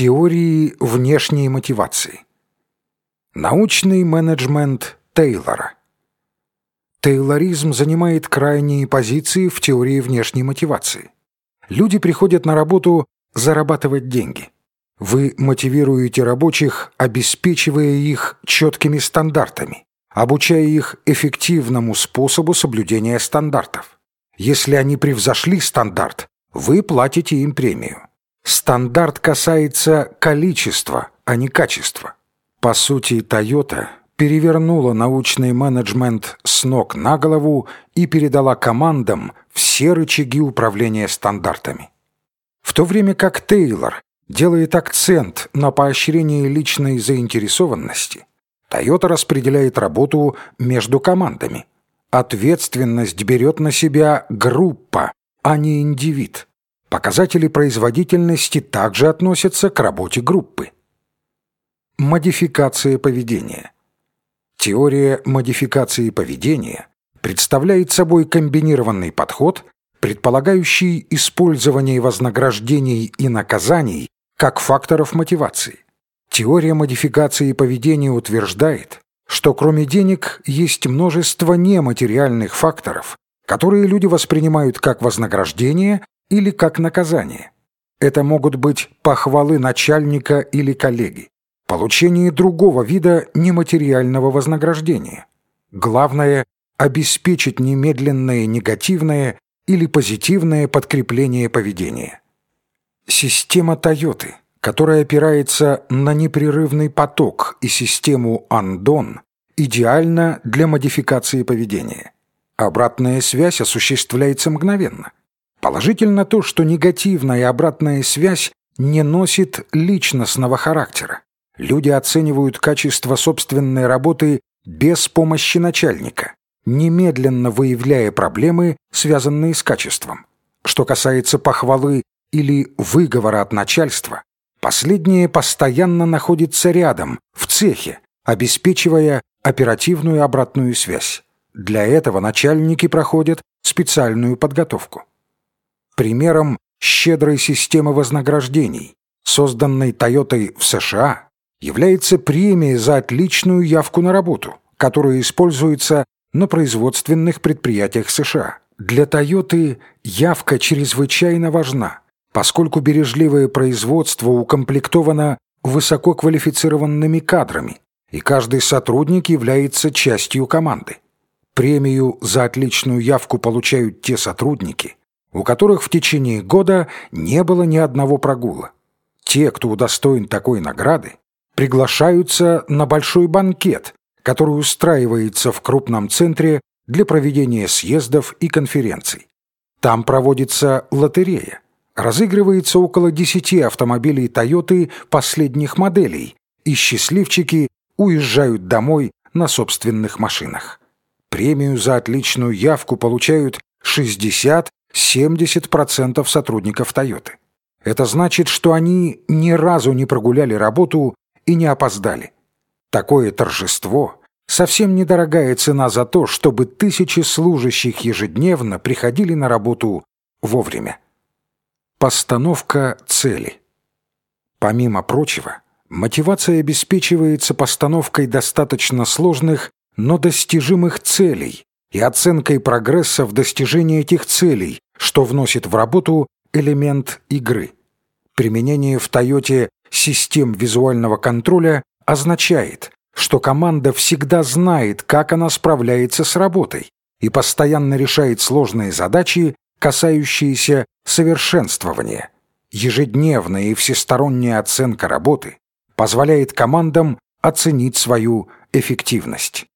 Теории внешней мотивации. Научный менеджмент Тейлора. Тейлоризм занимает крайние позиции в теории внешней мотивации. Люди приходят на работу зарабатывать деньги. Вы мотивируете рабочих, обеспечивая их четкими стандартами, обучая их эффективному способу соблюдения стандартов. Если они превзошли стандарт, вы платите им премию. Стандарт касается количества, а не качества. По сути, Toyota перевернула научный менеджмент с ног на голову и передала командам все рычаги управления стандартами. В то время как Тейлор делает акцент на поощрении личной заинтересованности, Toyota распределяет работу между командами. Ответственность берет на себя группа, а не индивид. Показатели производительности также относятся к работе группы. Модификация поведения. Теория модификации поведения представляет собой комбинированный подход, предполагающий использование вознаграждений и наказаний как факторов мотивации. Теория модификации поведения утверждает, что кроме денег есть множество нематериальных факторов, которые люди воспринимают как вознаграждение или как наказание. Это могут быть похвалы начальника или коллеги, получение другого вида нематериального вознаграждения. Главное – обеспечить немедленное негативное или позитивное подкрепление поведения. Система Тойоты, которая опирается на непрерывный поток и систему Андон, идеальна для модификации поведения. Обратная связь осуществляется мгновенно – Положительно то, что негативная обратная связь не носит личностного характера. Люди оценивают качество собственной работы без помощи начальника, немедленно выявляя проблемы, связанные с качеством. Что касается похвалы или выговора от начальства, последнее постоянно находится рядом, в цехе, обеспечивая оперативную обратную связь. Для этого начальники проходят специальную подготовку примером щедрой системы вознаграждений, созданной Тойотой в США, является премия за отличную явку на работу, которая используется на производственных предприятиях США. Для Тойоты явка чрезвычайно важна, поскольку бережливое производство укомплектовано высококвалифицированными кадрами, и каждый сотрудник является частью команды. Премию за отличную явку получают те сотрудники, у которых в течение года не было ни одного прогула. Те, кто удостоен такой награды, приглашаются на большой банкет, который устраивается в крупном центре для проведения съездов и конференций. Там проводится лотерея. Разыгрывается около 10 автомобилей Toyota последних моделей, и счастливчики уезжают домой на собственных машинах. Премию за отличную явку получают 60 70% сотрудников Тойоты. Это значит, что они ни разу не прогуляли работу и не опоздали. Такое торжество – совсем недорогая цена за то, чтобы тысячи служащих ежедневно приходили на работу вовремя. Постановка цели. Помимо прочего, мотивация обеспечивается постановкой достаточно сложных, но достижимых целей, и оценкой прогресса в достижении этих целей, что вносит в работу элемент игры. Применение в Тойоте систем визуального контроля означает, что команда всегда знает, как она справляется с работой и постоянно решает сложные задачи, касающиеся совершенствования. Ежедневная и всесторонняя оценка работы позволяет командам оценить свою эффективность.